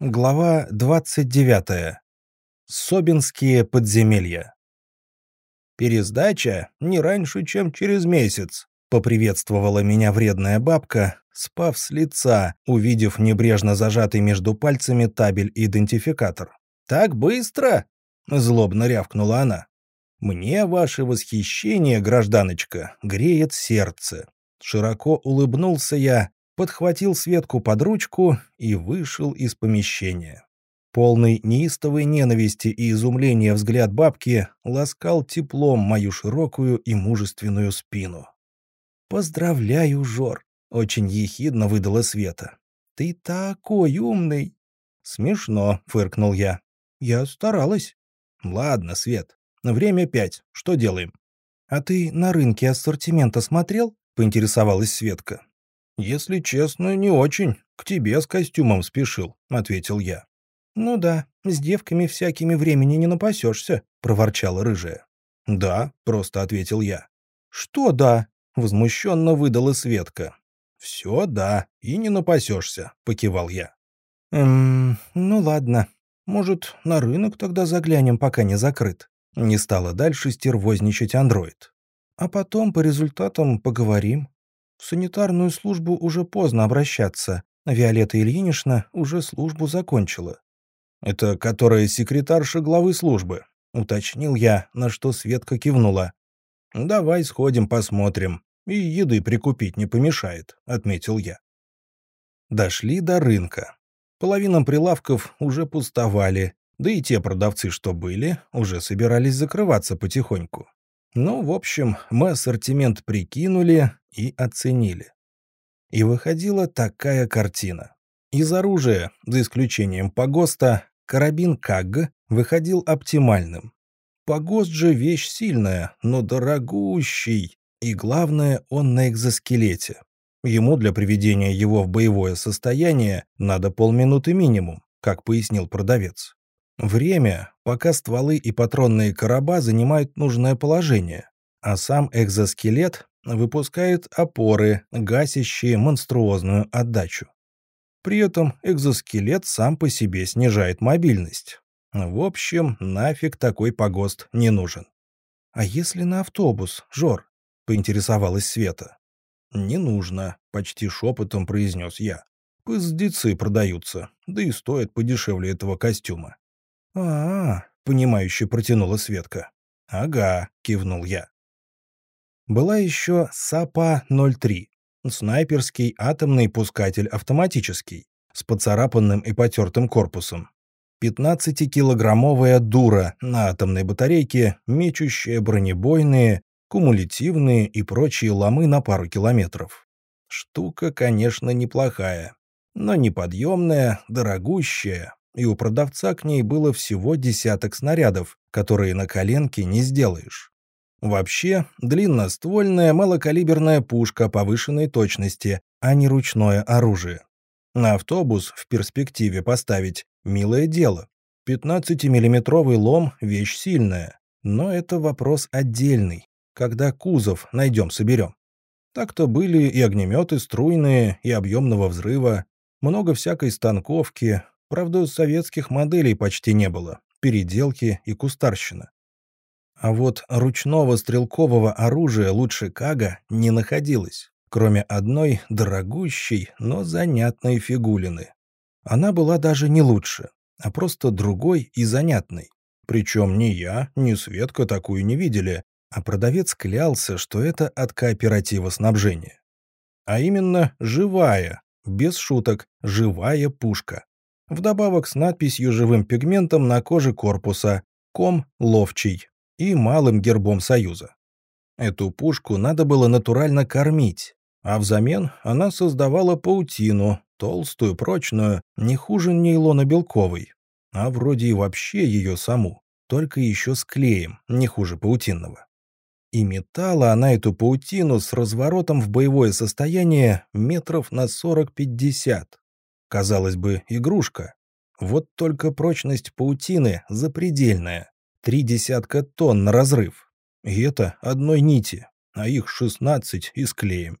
Глава 29. Собинские подземелья. «Пересдача не раньше, чем через месяц», — поприветствовала меня вредная бабка, спав с лица, увидев небрежно зажатый между пальцами табель-идентификатор. «Так быстро?» — злобно рявкнула она. «Мне ваше восхищение, гражданочка, греет сердце». Широко улыбнулся я, подхватил Светку под ручку и вышел из помещения. Полный неистовой ненависти и изумления взгляд бабки ласкал теплом мою широкую и мужественную спину. «Поздравляю, Жор!» — очень ехидно выдала Света. «Ты такой умный!» «Смешно», — фыркнул я. «Я старалась». «Ладно, Свет, время пять. Что делаем?» «А ты на рынке ассортимента смотрел?» — поинтересовалась Светка. «Если честно, не очень. К тебе с костюмом спешил», — ответил я. «Ну да, с девками всякими времени не напасешься», — проворчала рыжая. «Да», — просто ответил я. «Что да?» — возмущенно выдала Светка. «Все да, и не напасешься», — покивал я. «Эм, ну ладно. Может, на рынок тогда заглянем, пока не закрыт?» Не стала дальше стервозничать андроид. «А потом по результатам поговорим. В санитарную службу уже поздно обращаться. Виолетта Ильинична уже службу закончила. «Это которая секретарша главы службы», — уточнил я, на что Светка кивнула. «Давай сходим посмотрим. И еды прикупить не помешает», — отметил я. Дошли до рынка. Половина прилавков уже пустовали, да и те продавцы, что были, уже собирались закрываться потихоньку. Ну, в общем, мы ассортимент прикинули и оценили. И выходила такая картина. Из оружия, за исключением погоста, карабин КАГ выходил оптимальным. Погост же вещь сильная, но дорогущий, и главное, он на экзоскелете. Ему для приведения его в боевое состояние надо полминуты минимум, как пояснил продавец. Время, пока стволы и патронные короба занимают нужное положение, а сам экзоскелет выпускает опоры, гасящие монструозную отдачу. При этом экзоскелет сам по себе снижает мобильность. В общем, нафиг такой погост не нужен. «А если на автобус, Жор?» — поинтересовалась Света. «Не нужно», — почти шепотом произнес я. «Пыздецы продаются, да и стоят подешевле этого костюма». «А-а-а», — понимающе протянула Светка. «Ага», — кивнул я. Была еще САПА-03, снайперский атомный пускатель автоматический, с поцарапанным и потертым корпусом. 15-килограммовая дура на атомной батарейке, мечущая бронебойные, кумулятивные и прочие ломы на пару километров. Штука, конечно, неплохая, но неподъемная, дорогущая, и у продавца к ней было всего десяток снарядов, которые на коленке не сделаешь. Вообще, длинноствольная малокалиберная пушка повышенной точности, а не ручное оружие. На автобус в перспективе поставить – милое дело. 15-миллиметровый лом – вещь сильная. Но это вопрос отдельный. Когда кузов найдем-соберем. Так-то были и огнеметы струйные, и объемного взрыва, много всякой станковки, Правда, советских моделей почти не было, переделки и кустарщина. А вот ручного стрелкового оружия лучше Кага не находилось, кроме одной дорогущей, но занятной фигулины. Она была даже не лучше, а просто другой и занятной. Причем ни я, ни Светка такую не видели, а продавец клялся, что это от кооператива снабжения. А именно живая, без шуток, живая пушка. Вдобавок с надписью живым пигментом на коже корпуса «Ком ловчий» и малым гербом Союза. Эту пушку надо было натурально кормить, а взамен она создавала паутину, толстую, прочную, не хуже нейлона белковой, а вроде и вообще ее саму, только еще с клеем, не хуже паутинного. И метала она эту паутину с разворотом в боевое состояние метров на 40-50, Казалось бы, игрушка. Вот только прочность паутины запредельная. Три десятка тонн на разрыв. И это одной нити, а их 16 и с клеем.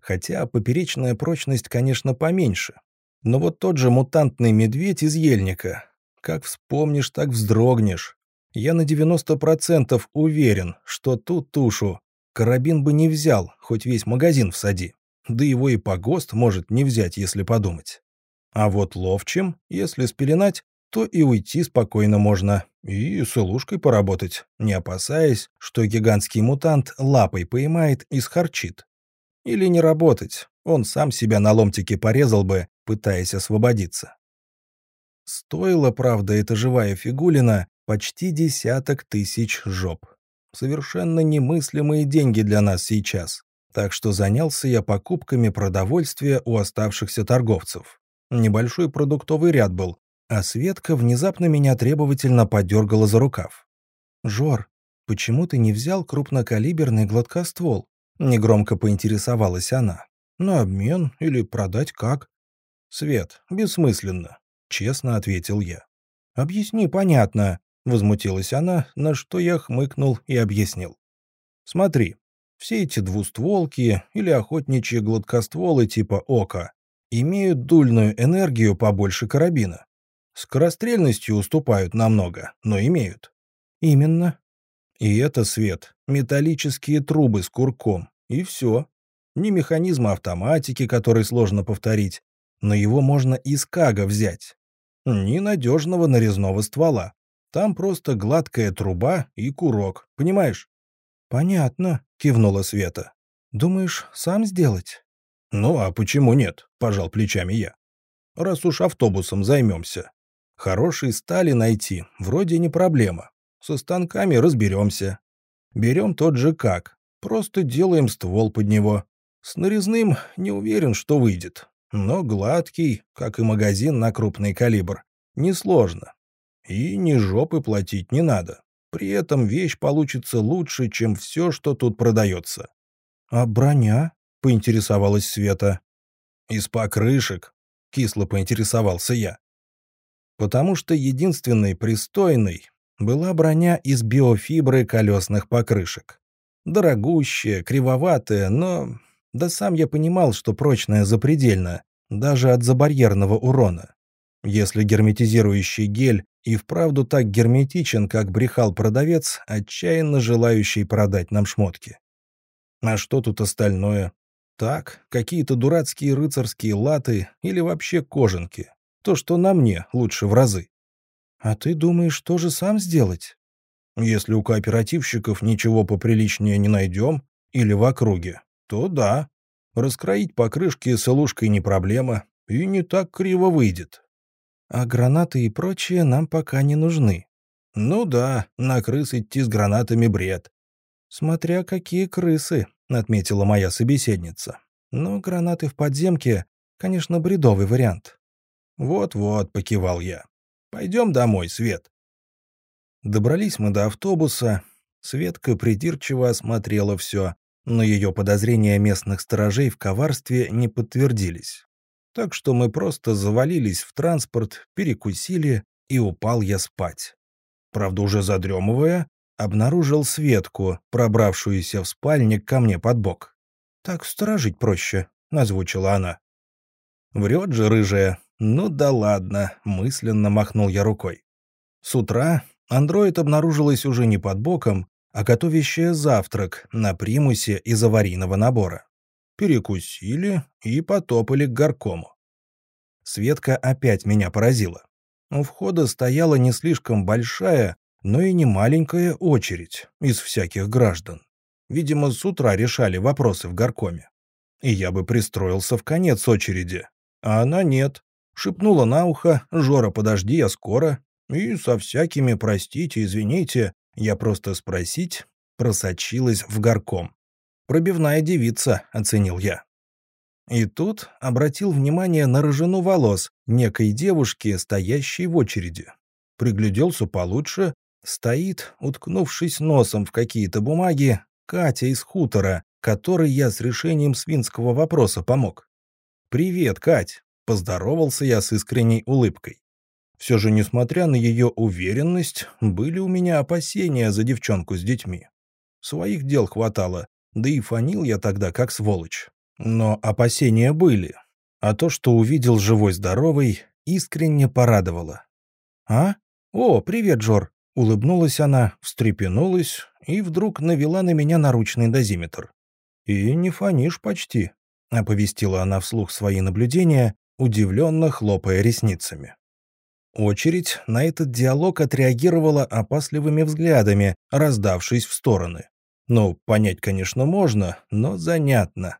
Хотя поперечная прочность, конечно, поменьше. Но вот тот же мутантный медведь из ельника. Как вспомнишь, так вздрогнешь. Я на 90% уверен, что ту тушу карабин бы не взял, хоть весь магазин всади. Да его и погост может не взять, если подумать. А вот ловчим, если спеленать, то и уйти спокойно можно, и с илушкой поработать, не опасаясь, что гигантский мутант лапой поймает и схарчит. Или не работать, он сам себя на ломтике порезал бы, пытаясь освободиться. Стоила, правда, эта живая фигулина почти десяток тысяч жоп. Совершенно немыслимые деньги для нас сейчас. Так что занялся я покупками продовольствия у оставшихся торговцев. Небольшой продуктовый ряд был, а Светка внезапно меня требовательно подергала за рукав. «Жор, почему ты не взял крупнокалиберный гладкоствол?» Негромко поинтересовалась она. «На обмен или продать как?» «Свет, бессмысленно», — честно ответил я. «Объясни, понятно», — возмутилась она, на что я хмыкнул и объяснил. «Смотри, все эти двустволки или охотничьи гладкостволы типа ОКа имеют дульную энергию побольше карабина. Скорострельностью уступают намного, но имеют. Именно. И это свет, металлические трубы с курком, и все. Ни механизма автоматики, который сложно повторить, но его можно из кага взять. Ни надежного нарезного ствола. Там просто гладкая труба и курок, понимаешь? «Понятно», — кивнула Света. «Думаешь, сам сделать?» «Ну, а почему нет?» — пожал плечами я. «Раз уж автобусом займемся. Хороший стали найти вроде не проблема. Со станками разберемся. Берем тот же как. Просто делаем ствол под него. С нарезным не уверен, что выйдет но гладкий, как и магазин на крупный калибр. Несложно. И ни жопы платить не надо. При этом вещь получится лучше, чем все, что тут продается. «А броня?» — поинтересовалась Света. «Из покрышек», — кисло поинтересовался я. Потому что единственной пристойной была броня из биофибры колесных покрышек. Дорогущая, кривоватая, но да сам я понимал, что прочная запредельно, даже от забарьерного урона. Если герметизирующий гель и вправду так герметичен, как брехал продавец, отчаянно желающий продать нам шмотки. А что тут остальное? Так, какие-то дурацкие рыцарские латы или вообще кожанки. То, что на мне, лучше в разы. А ты думаешь, тоже сам сделать? Если у кооперативщиков ничего поприличнее не найдем, или в округе, то да. Раскроить покрышки с не проблема, и не так криво выйдет. А гранаты и прочее нам пока не нужны. Ну да, на крыс идти с гранатами бред. Смотря какие крысы, отметила моя собеседница. Но гранаты в подземке, конечно, бредовый вариант. Вот-вот, покивал я. Пойдем домой, Свет. Добрались мы до автобуса. Светка придирчиво осмотрела все, но ее подозрения местных сторожей в коварстве не подтвердились. Так что мы просто завалились в транспорт, перекусили, и упал я спать. Правда, уже задремывая, обнаружил Светку, пробравшуюся в спальник ко мне под бок. «Так сторожить проще», — озвучила она. «Врет же рыжая. Ну да ладно», — мысленно махнул я рукой. С утра андроид обнаружилась уже не под боком, а готовящая завтрак на примусе из аварийного набора. Перекусили и потопали к горкому. Светка опять меня поразила. У входа стояла не слишком большая, но и не маленькая очередь из всяких граждан. Видимо, с утра решали вопросы в горкоме. И я бы пристроился в конец очереди. А она нет. Шепнула на ухо «Жора, подожди, я скоро». И со всякими «простите, извините» Я просто спросить просочилась в горком. «Пробивная девица», — оценил я. И тут обратил внимание на рыжину волос некой девушки, стоящей в очереди. Пригляделся получше. Стоит, уткнувшись носом в какие-то бумаги, Катя из хутора, которой я с решением свинского вопроса помог. «Привет, Кать!» — поздоровался я с искренней улыбкой. Все же, несмотря на ее уверенность, были у меня опасения за девчонку с детьми. Своих дел хватало, да и фанил я тогда как сволочь. Но опасения были. А то, что увидел живой-здоровый, искренне порадовало. «А? О, привет, Жор!» Улыбнулась она, встрепенулась и вдруг навела на меня наручный дозиметр. «И не фонишь почти», — оповестила она вслух свои наблюдения, удивленно хлопая ресницами. Очередь на этот диалог отреагировала опасливыми взглядами, раздавшись в стороны. Ну, понять, конечно, можно, но занятно.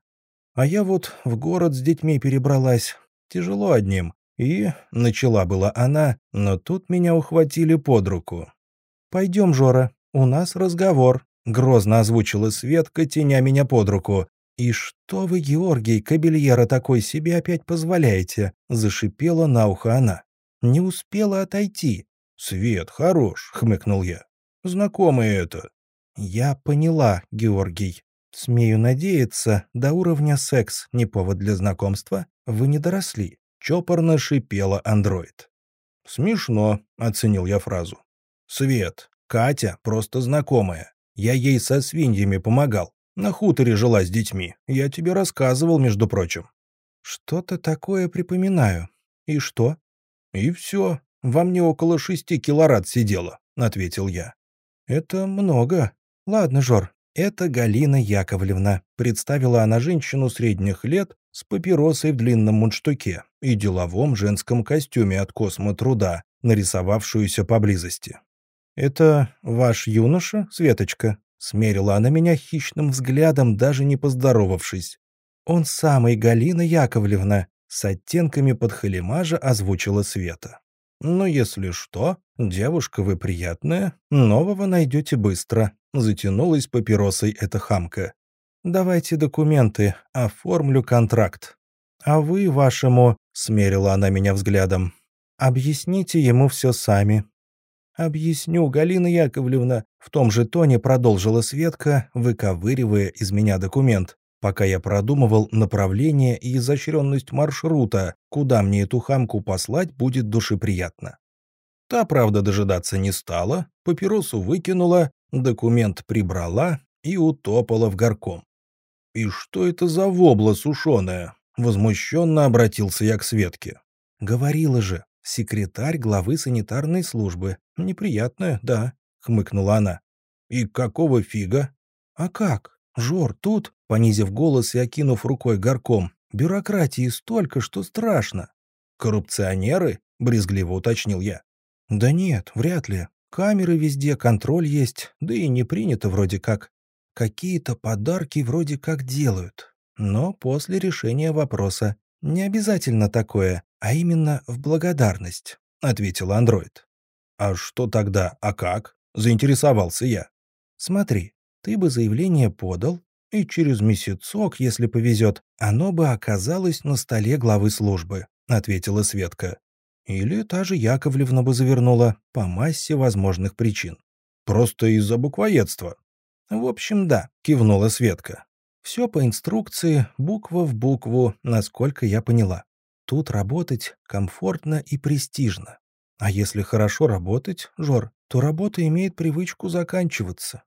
А я вот в город с детьми перебралась. Тяжело одним. И начала была она, но тут меня ухватили под руку. «Пойдем, Жора, у нас разговор», — грозно озвучила Светка, теня меня под руку. «И что вы, Георгий, кабельера такой себе опять позволяете?» — зашипела на ухо она. «Не успела отойти». «Свет, хорош», — хмыкнул я. «Знакомое это». «Я поняла, Георгий. Смею надеяться, до уровня секс не повод для знакомства вы не доросли», — чопорно шипела андроид. «Смешно», — оценил я фразу. Свет, Катя просто знакомая. Я ей со свиньями помогал. На хуторе жила с детьми. Я тебе рассказывал, между прочим. Что-то такое припоминаю. И что? И все. Во мне около шести килорат сидело, ответил я. Это много. Ладно, Жор, это Галина Яковлевна. Представила она женщину средних лет с папиросой в длинном мундштуке и деловом женском костюме от космотруда, нарисовавшуюся поблизости. «Это ваш юноша, Светочка?» — смерила она меня хищным взглядом, даже не поздоровавшись. «Он самый Галина Яковлевна», — с оттенками подхалимажа озвучила Света. «Ну, если что, девушка вы приятная, нового найдете быстро», — затянулась папиросой эта хамка. «Давайте документы, оформлю контракт». «А вы вашему», — смерила она меня взглядом, — «объясните ему все сами, «Объясню, Галина Яковлевна», — в том же тоне продолжила Светка, выковыривая из меня документ, пока я продумывал направление и изощренность маршрута, куда мне эту хамку послать будет душеприятно. Та, правда, дожидаться не стала, папиросу выкинула, документ прибрала и утопала в горком. «И что это за вобла сушеная?» — возмущенно обратился я к Светке. «Говорила же, секретарь главы санитарной службы. Неприятная, да», — хмыкнула она. «И какого фига?» «А как? Жор, тут?» — понизив голос и окинув рукой горком. «Бюрократии столько, что страшно». «Коррупционеры?» — брезгливо уточнил я. «Да нет, вряд ли. Камеры везде, контроль есть, да и не принято вроде как. Какие-то подарки вроде как делают. Но после решения вопроса. Не обязательно такое, а именно в благодарность», — ответил андроид. «А что тогда, а как?» — заинтересовался я. «Смотри, ты бы заявление подал, и через месяцок, если повезет, оно бы оказалось на столе главы службы», — ответила Светка. «Или та же Яковлевна бы завернула по массе возможных причин. Просто из-за буквоедства». «В общем, да», — кивнула Светка. «Все по инструкции, буква в букву, насколько я поняла. Тут работать комфортно и престижно. А если хорошо работать, Жор, то работа имеет привычку заканчиваться.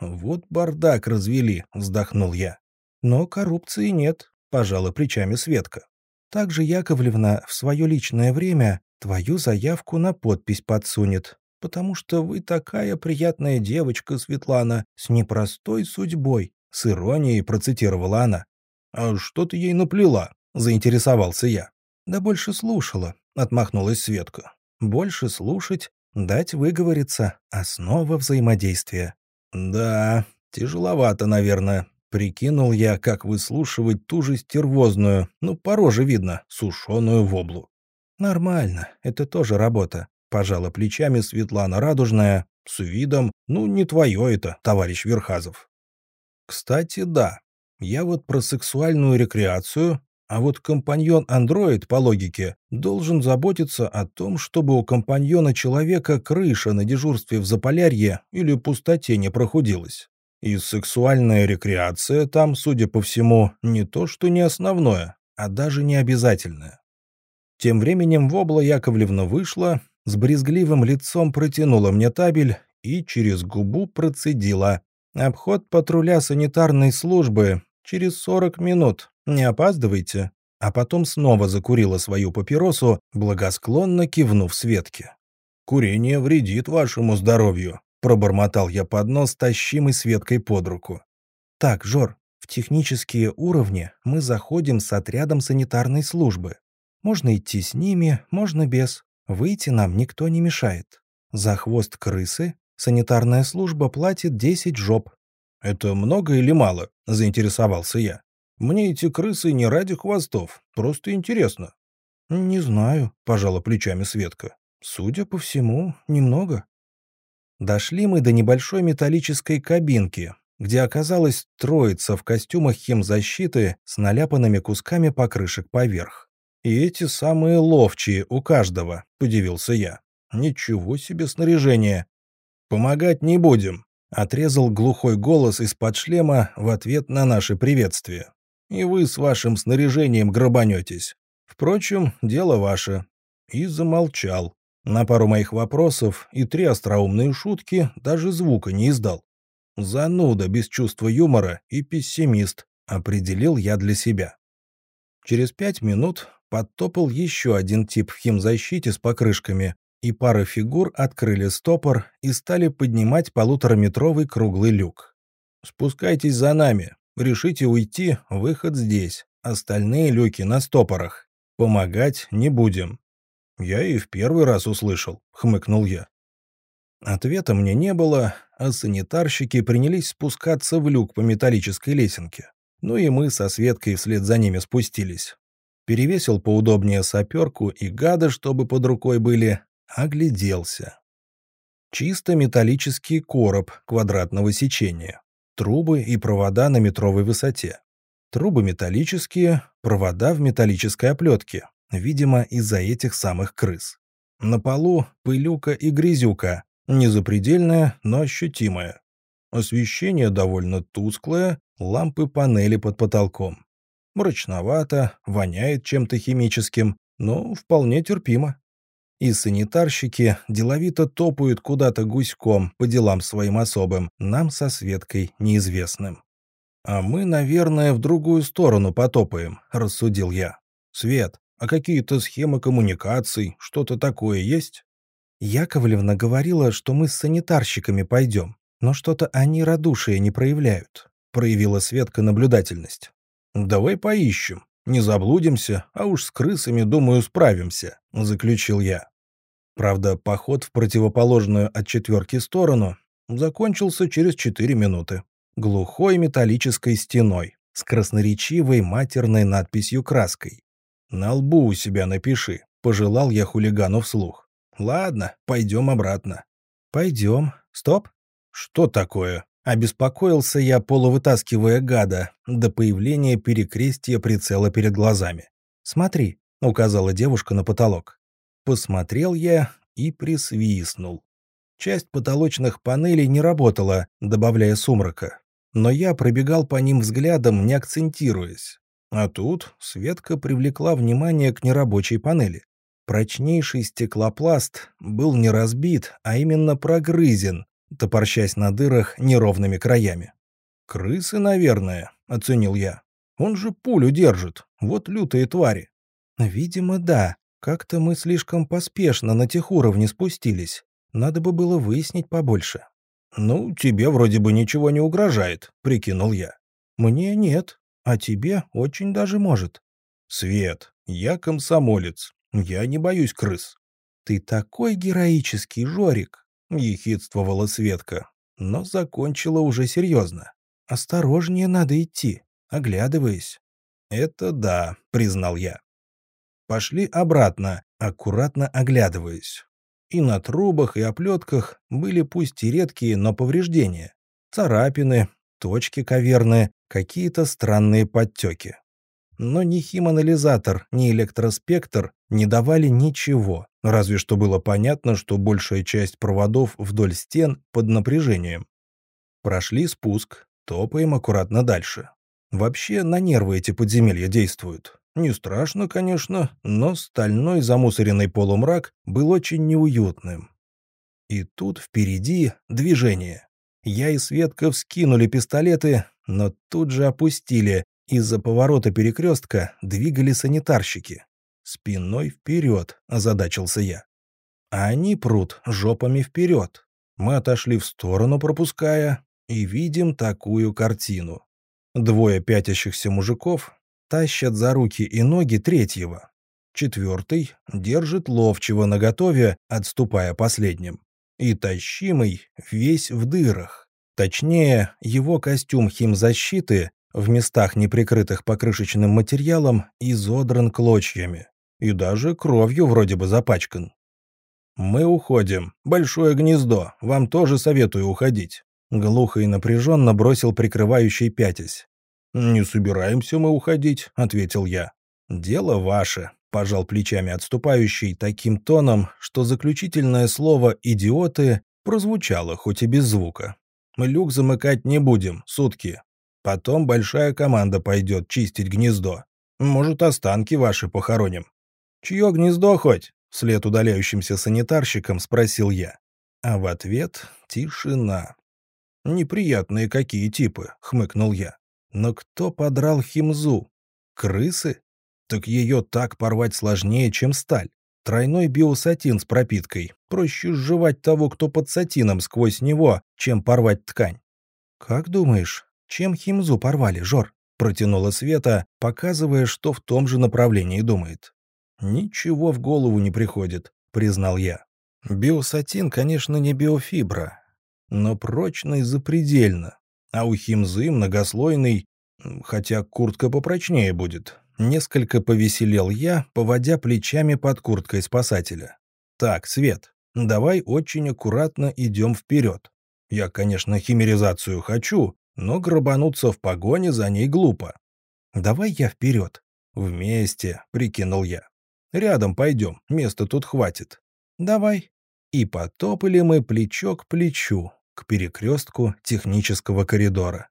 Вот бардак развели, вздохнул я. Но коррупции нет, пожала плечами Светка. Также Яковлевна в свое личное время твою заявку на подпись подсунет, потому что вы такая приятная девочка, Светлана, с непростой судьбой, с иронией процитировала она. «А что ты ей наплела?» — заинтересовался я. «Да больше слушала», — отмахнулась Светка. Больше слушать, дать выговориться — основа взаимодействия. Да, тяжеловато, наверное. Прикинул я, как выслушивать ту же стервозную, ну, по роже видно, сушеную воблу. Нормально, это тоже работа. Пожала плечами Светлана Радужная, с видом, ну, не твое это, товарищ Верхазов. Кстати, да, я вот про сексуальную рекреацию а вот компаньон-андроид, по логике, должен заботиться о том, чтобы у компаньона человека крыша на дежурстве в Заполярье или пустоте не прохудилась. И сексуальная рекреация там, судя по всему, не то что не основное, а даже не обязательное. Тем временем Вобла Яковлевна вышла, с брезгливым лицом протянула мне табель и через губу процедила. «Обход патруля санитарной службы через 40 минут. Не опаздывайте». а потом снова закурила свою папиросу, благосклонно кивнув Светке. «Курение вредит вашему здоровью», — пробормотал я под нос, тащимый Светкой под руку. «Так, Жор, в технические уровни мы заходим с отрядом санитарной службы. Можно идти с ними, можно без. Выйти нам никто не мешает. За хвост крысы санитарная служба платит 10 жоп». «Это много или мало?» — заинтересовался я. Мне эти крысы не ради хвостов, просто интересно». «Не знаю», — пожала плечами Светка. «Судя по всему, немного». Дошли мы до небольшой металлической кабинки, где оказалась троица в костюмах химзащиты с наляпанными кусками покрышек поверх. «И эти самые ловчие у каждого», — удивился я. «Ничего себе снаряжение!» «Помогать не будем», — отрезал глухой голос из-под шлема в ответ на наше приветствие и вы с вашим снаряжением грабанетесь. Впрочем, дело ваше». И замолчал. На пару моих вопросов и три остроумные шутки даже звука не издал. Зануда без чувства юмора и пессимист, определил я для себя. Через пять минут подтопал еще один тип в химзащите с покрышками, и пара фигур открыли стопор и стали поднимать полутораметровый круглый люк. «Спускайтесь за нами», Решите уйти, выход здесь. Остальные люки на стопорах. Помогать не будем. Я и в первый раз услышал, хмыкнул я. Ответа мне не было, а санитарщики принялись спускаться в люк по металлической лесенке. Ну и мы со Светкой вслед за ними спустились. Перевесил поудобнее саперку и гада, чтобы под рукой были, огляделся. Чисто металлический короб квадратного сечения. Трубы и провода на метровой высоте. Трубы металлические, провода в металлической оплетке, видимо, из-за этих самых крыс. На полу пылюка и грязюка, не запредельная, но ощутимая. Освещение довольно тусклое, лампы панели под потолком. Мрачновато, воняет чем-то химическим, но вполне терпимо и санитарщики деловито топают куда-то гуськом по делам своим особым, нам со Светкой неизвестным. «А мы, наверное, в другую сторону потопаем», — рассудил я. «Свет, а какие-то схемы коммуникаций, что-то такое есть?» Яковлевна говорила, что мы с санитарщиками пойдем, но что-то они радушие не проявляют, проявила Светка наблюдательность. «Давай поищем. Не заблудимся, а уж с крысами, думаю, справимся», — заключил я. Правда, поход в противоположную от четверки сторону закончился через четыре минуты. Глухой металлической стеной с красноречивой матерной надписью краской. «На лбу у себя напиши», — пожелал я хулигану вслух. «Ладно, пойдем обратно». «Пойдем. Стоп». «Что такое?» Обеспокоился я, полувытаскивая гада, до появления перекрестия прицела перед глазами. «Смотри», — указала девушка на потолок. Посмотрел я и присвистнул. Часть потолочных панелей не работала, добавляя сумрака. Но я пробегал по ним взглядом, не акцентируясь. А тут Светка привлекла внимание к нерабочей панели. Прочнейший стеклопласт был не разбит, а именно прогрызен, топорщась на дырах неровными краями. «Крысы, наверное», — оценил я. «Он же пулю держит. Вот лютые твари». «Видимо, да. Как-то мы слишком поспешно на тех уровне спустились. Надо бы было выяснить побольше». «Ну, тебе вроде бы ничего не угрожает», — прикинул я. «Мне нет, а тебе очень даже может». «Свет, я комсомолец. Я не боюсь крыс». «Ты такой героический, Жорик!» — ехидствовала Светка, но закончила уже серьезно. «Осторожнее надо идти, оглядываясь». «Это да», — признал я. Пошли обратно, аккуратно оглядываясь. И на трубах и оплетках были пусть и редкие, но повреждения. Царапины, точки каверные, какие-то странные подтеки. Но ни химанализатор, ни электроспектр не давали ничего, разве что было понятно, что большая часть проводов вдоль стен под напряжением. Прошли спуск, топаем аккуратно дальше. Вообще на нервы эти подземелья действуют. Не страшно, конечно, но стальной замусоренный полумрак был очень неуютным. И тут впереди движение. Я и Светка вскинули пистолеты, но тут же опустили, Из-за поворота перекрестка двигали санитарщики. «Спиной вперед», — озадачился я. А они прут жопами вперед. Мы отошли в сторону, пропуская, и видим такую картину. Двое пятящихся мужиков тащат за руки и ноги третьего. Четвертый держит ловчего наготове, отступая последним. И тащимый весь в дырах. Точнее, его костюм химзащиты в местах, не прикрытых покрышечным материалом, изодран клочьями. И даже кровью вроде бы запачкан. «Мы уходим. Большое гнездо. Вам тоже советую уходить». Глухо и напряженно бросил прикрывающий пятясь. «Не собираемся мы уходить», — ответил я. «Дело ваше», — пожал плечами отступающий таким тоном, что заключительное слово «идиоты» прозвучало хоть и без звука. «Мы люк замыкать не будем, сутки. Потом большая команда пойдет чистить гнездо. Может, останки ваши похороним». «Чье гнездо хоть?» — вслед удаляющимся санитарщикам спросил я. А в ответ — тишина. «Неприятные какие типы», — хмыкнул я. Но кто подрал химзу? Крысы? Так ее так порвать сложнее, чем сталь. Тройной биосатин с пропиткой. Проще сживать того, кто под сатином сквозь него, чем порвать ткань. «Как думаешь, чем химзу порвали, Жор?» Протянула Света, показывая, что в том же направлении думает. «Ничего в голову не приходит», — признал я. «Биосатин, конечно, не биофибра, но прочный запредельно а у химзы многослойный, хотя куртка попрочнее будет. Несколько повеселел я, поводя плечами под курткой спасателя. «Так, Свет, давай очень аккуратно идем вперед. Я, конечно, химеризацию хочу, но грабануться в погоне за ней глупо. Давай я вперед. Вместе, прикинул я. Рядом пойдем, места тут хватит. Давай. И потопали мы плечо к плечу, к перекрестку технического коридора.